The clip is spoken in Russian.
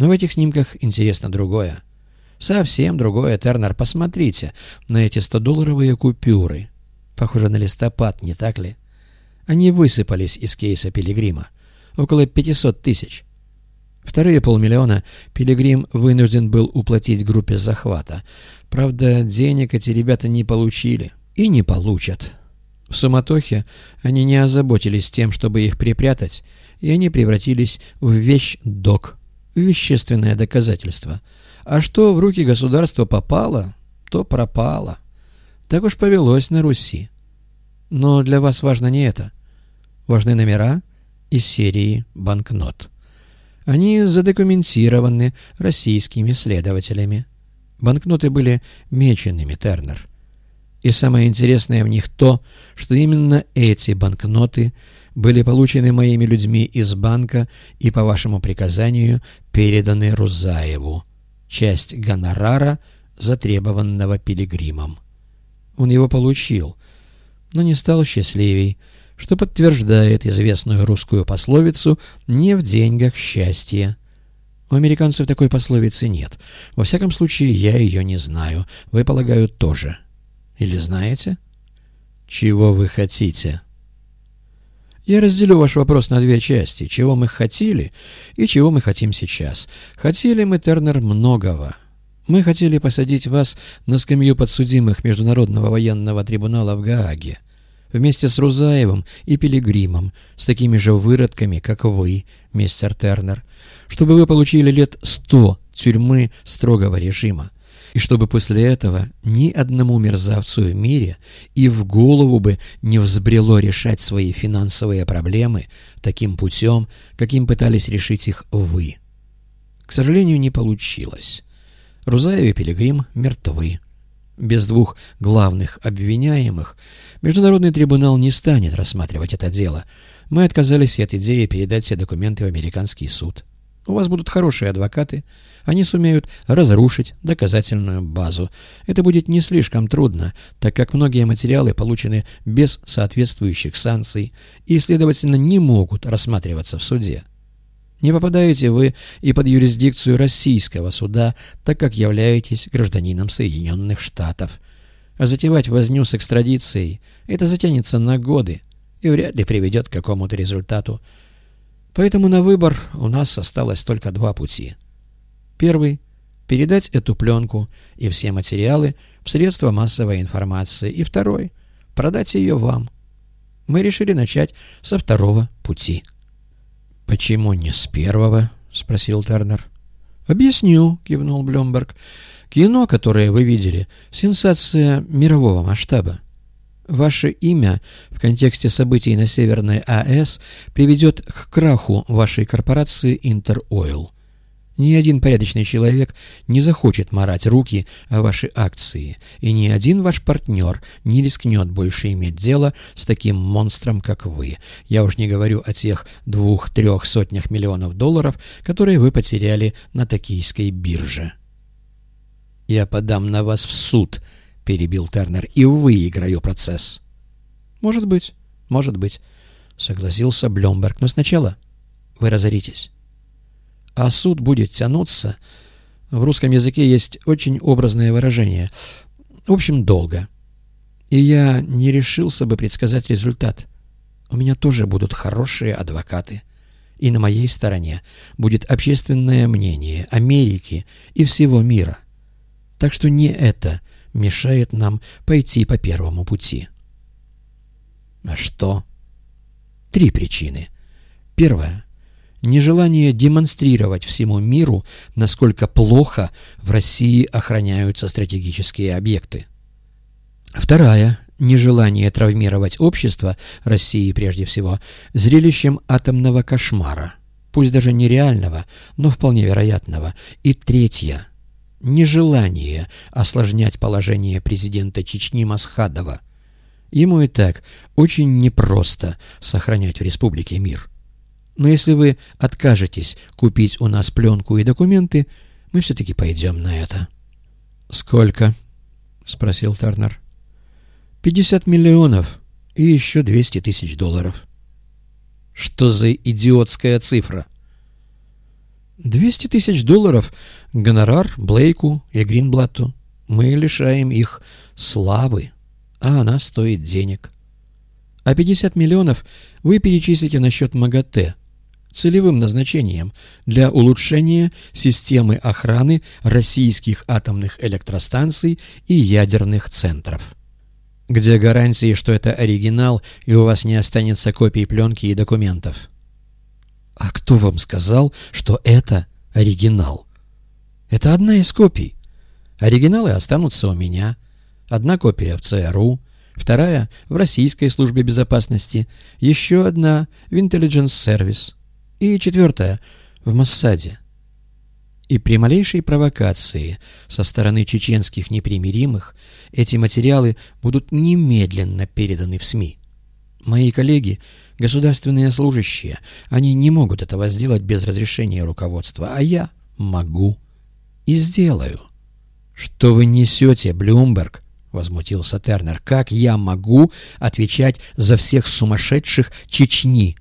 Но в этих снимках интересно другое. Совсем другое, Тернер. Посмотрите на эти 100-долларовые купюры. Похоже на листопад, не так ли? Они высыпались из кейса Пилигрима. Около 500 тысяч. Вторые полмиллиона Пилигрим вынужден был уплатить группе захвата. Правда, денег эти ребята не получили. И не получат. В суматохе они не озаботились тем, чтобы их припрятать, и они превратились в вещь-док, вещественное доказательство. А что в руки государства попало, то пропало. Так уж повелось на Руси. Но для вас важно не это. Важны номера из серии банкнот. Они задокументированы российскими следователями. Банкноты были меченными, Тернер. И самое интересное в них то, что именно эти банкноты были получены моими людьми из банка и по вашему приказанию переданы Рузаеву. Часть гонорара, затребованного пилигримом. Он его получил, но не стал счастливей, что подтверждает известную русскую пословицу «не в деньгах счастье». У американцев такой пословицы нет. Во всяком случае, я ее не знаю. Вы, полагаю, тоже. Или знаете? Чего вы хотите? Я разделю ваш вопрос на две части. Чего мы хотели и чего мы хотим сейчас. Хотели мы, Тернер, многого. Мы хотели посадить вас на скамью подсудимых Международного военного трибунала в Гааге вместе с Рузаевым и Пилигримом, с такими же выродками, как вы, мистер Тернер, чтобы вы получили лет сто тюрьмы строгого режима, и чтобы после этого ни одному мерзавцу в мире и в голову бы не взбрело решать свои финансовые проблемы таким путем, каким пытались решить их вы. К сожалению, не получилось. Рузаев и Пилигрим мертвы. Без двух главных обвиняемых Международный трибунал не станет рассматривать это дело. Мы отказались от идеи передать все документы в американский суд. У вас будут хорошие адвокаты. Они сумеют разрушить доказательную базу. Это будет не слишком трудно, так как многие материалы получены без соответствующих санкций и, следовательно, не могут рассматриваться в суде. Не попадаете вы и под юрисдикцию российского суда, так как являетесь гражданином Соединенных Штатов. А затевать возню с экстрадицией – это затянется на годы и вряд ли приведет к какому-то результату. Поэтому на выбор у нас осталось только два пути. Первый – передать эту пленку и все материалы в средства массовой информации. И второй – продать ее вам. Мы решили начать со второго пути. «Почему не с первого?» — спросил Тернер. «Объясню», — кивнул Блюмберг. «Кино, которое вы видели, сенсация мирового масштаба. Ваше имя в контексте событий на Северной АЭС приведет к краху вашей корпорации «Интеройл». Ни один порядочный человек не захочет марать руки о ваши акции, и ни один ваш партнер не рискнет больше иметь дело с таким монстром, как вы. Я уж не говорю о тех двух-трех сотнях миллионов долларов, которые вы потеряли на токийской бирже. «Я подам на вас в суд», — перебил Тернер, — «и выиграю процесс». «Может быть, может быть», — согласился Блемберг, — «но сначала вы разоритесь» а суд будет тянуться. В русском языке есть очень образное выражение. В общем, долго. И я не решился бы предсказать результат. У меня тоже будут хорошие адвокаты. И на моей стороне будет общественное мнение Америки и всего мира. Так что не это мешает нам пойти по первому пути. А что? Три причины. Первая нежелание демонстрировать всему миру, насколько плохо в России охраняются стратегические объекты. Вторая – нежелание травмировать общество, России прежде всего, зрелищем атомного кошмара, пусть даже нереального, но вполне вероятного. И третья – нежелание осложнять положение президента Чечни Масхадова. Ему и так очень непросто сохранять в республике мир. Но если вы откажетесь купить у нас пленку и документы, мы все-таки пойдем на это. — Сколько? — спросил Тернер. — Пятьдесят миллионов и еще двести тысяч долларов. — Что за идиотская цифра? — 200 тысяч долларов — гонорар Блейку и Гринблатту. Мы лишаем их славы, а она стоит денег. А 50 миллионов вы перечислите на счет МАГАТЭ целевым назначением для улучшения системы охраны российских атомных электростанций и ядерных центров. Где гарантии, что это оригинал и у вас не останется копий пленки и документов? А кто вам сказал, что это оригинал? Это одна из копий. Оригиналы останутся у меня. Одна копия в ЦРУ, вторая в Российской службе безопасности, еще одна в Intelligence Service и четвертая в Моссаде. И при малейшей провокации со стороны чеченских непримиримых эти материалы будут немедленно переданы в СМИ. Мои коллеги – государственные служащие, они не могут этого сделать без разрешения руководства, а я могу и сделаю. «Что вы несете, Блюмберг?» — возмутился Тернер. «Как я могу отвечать за всех сумасшедших Чечни?»